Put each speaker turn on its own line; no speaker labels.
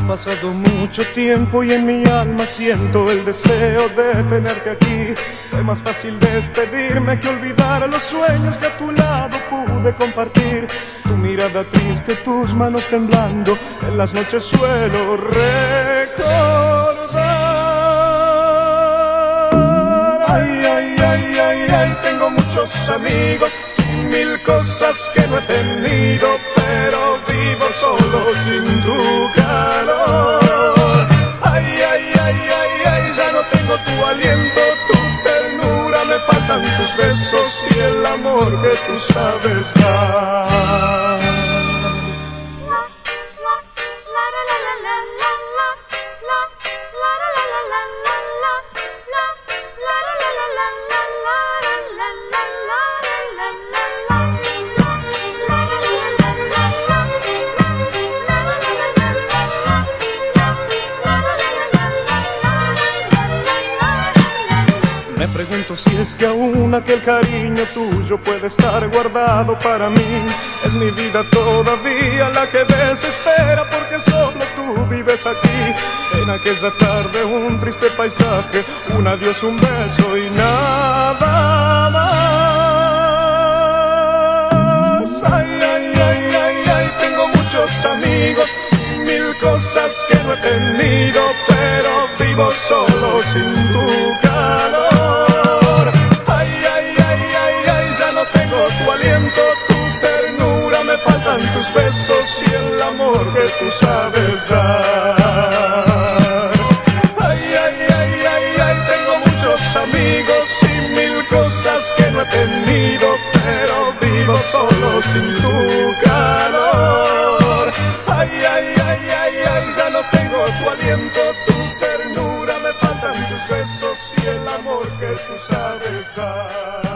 pasado mucho tiempo y en mi alma siento el deseo de tenerte aquí. Fue más fácil despedirme que olvidar los sueños que a tu lado pude compartir. Tu mirada triste, tus manos temblando, en las noches suelo recordar. Ay, ay, ay, ay, ay, tengo muchos amigos mil cosas que no he tenido, pero vivo solo sin tu amor que tú sabes dar. Me pregunto si es que aún aquel cariño tuyo puede estar guardado para mí. Es mi vida todavía la que desespera porque solo tú vives aquí. En aquella tarde un triste paisaje, un adiós, un beso y nada más. Ay, ay, ay, ay, ay, tengo muchos amigos mil cosas que no he tenido, pero vivo solo sin tu calor. besos y el amor que tú sabes dar. Ay, ay, ay, ay, ay, tengo muchos amigos y mil cosas que no he tenido, pero vivo solo sin tu calor. Ay, ay, ay, ay, ay, ya no tengo tu aliento, tu ternura, me faltan tus besos y el amor que tú sabes dar.